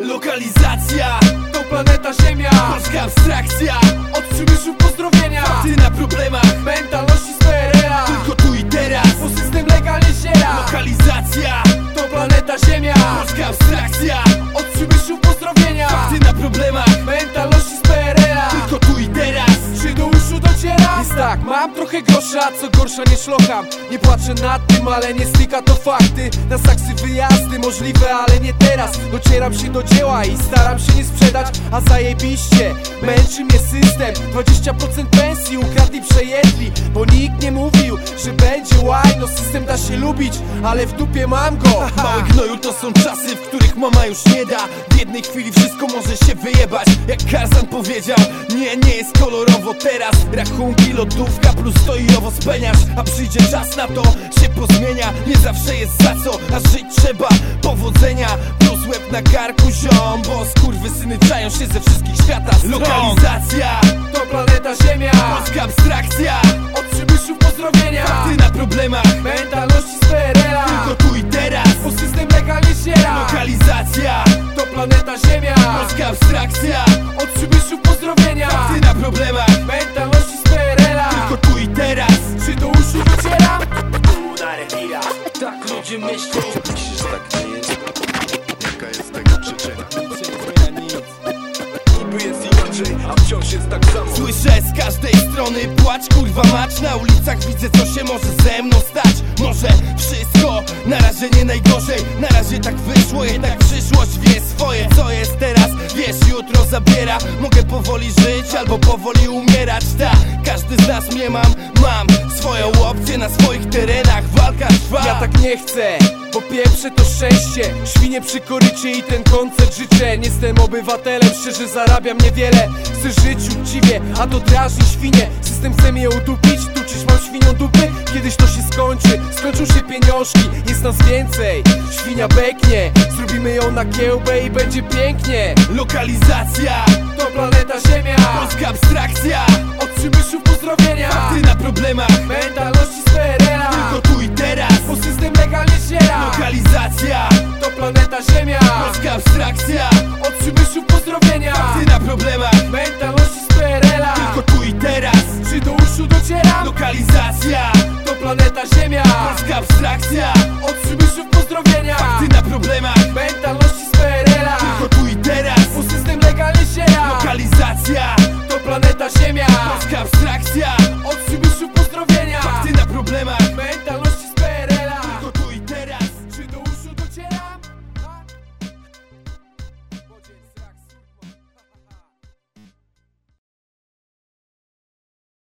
Lokalizacja to planeta Ziemia. Polska abstrakcja. Od przemysłu Jest tak, mam trochę grosza, co gorsza nie szlocham Nie płaczę nad tym, ale nie styka to fakty. Na saksy wyjazdy możliwe, ale nie teraz. Docieram się do dzieła i staram się nie sprzedać A zajebiście, męczy mnie system 20% pensji ukradli, przejedli Bo nikt nie mówił, że będzie łajno. System da się lubić, ale w dupie mam go. Mały gnoju to są czasy, w których mama już nie da. W jednej chwili wszystko może się wyjebać. Jak Karzan powiedział Nie, nie jest kolorowo teraz. Rachunki, lodówka plus to i owo speniasz A przyjdzie czas na to, się pozmienia. Nie zawsze jest za co, a żyć trzeba Powodzenia, plus łeb na karku ziom Bo skurwysyny czają się ze wszystkich świata. Stron Lokalizacja, To planeta Ziemia. Polska abstrakcja Od przemysłu pozdrowienia. Ty na problemach, Mentalności z PRL-a tylko tu i teraz Bo system legalnie siera Lokalizacja, To planeta Ziemia. Polska abstrakcja Od przemysłu pozdrowienia. Ty na problemach, ludzie myślą Myślisz, że tak nie jest? Jaka jest tego przyczyna? Niby jest inaczej, a wciąż jest tak samo. Słyszę z każdej strony płacz, kurwa mać. Na ulicach widzę co się może ze mną stać. Może wszystko, na razie nie najgorzej. Na razie tak wyszło, jednak przyszłość wie swoje. Co jest teraz, wiesz, jutro zabiera. Mogę powoli żyć albo powoli umierać. Ta, każdy z nas mnie mam, mam Swoją opcję na swoich terenach Trwa Ja tak nie chcę, bo pierwsze to szczęście. Świnie przy korycie i ten koncert życzę. Nie jestem obywatelem, szczerze zarabiam niewiele. Chcę żyć uczciwie, a to drażni świnie. System chce mnie udupić, tuczyć mam świnią dupy. Kiedyś to się skończy, skończą się pieniążki. Jest nas więcej, świnia beknie Zrobimy ją na kiełbę i będzie pięknie. Lokalizacja, To planeta Ziemia. Polska abstrakcja. Od przemysłu pozdrowienia. Ty na problemach, Mentalności polska abstrakcja Od przemysłu pozdrowienia. Ty na problemach, Mentalności z PRL-a tylko tu i teraz. Czy do uszu dociera? Lokalizacja, To planeta Ziemia. Polska abstrakcja